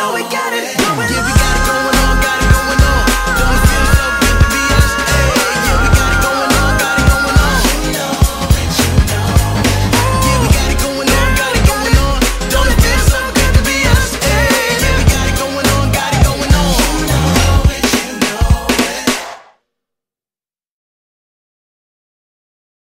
know we got it.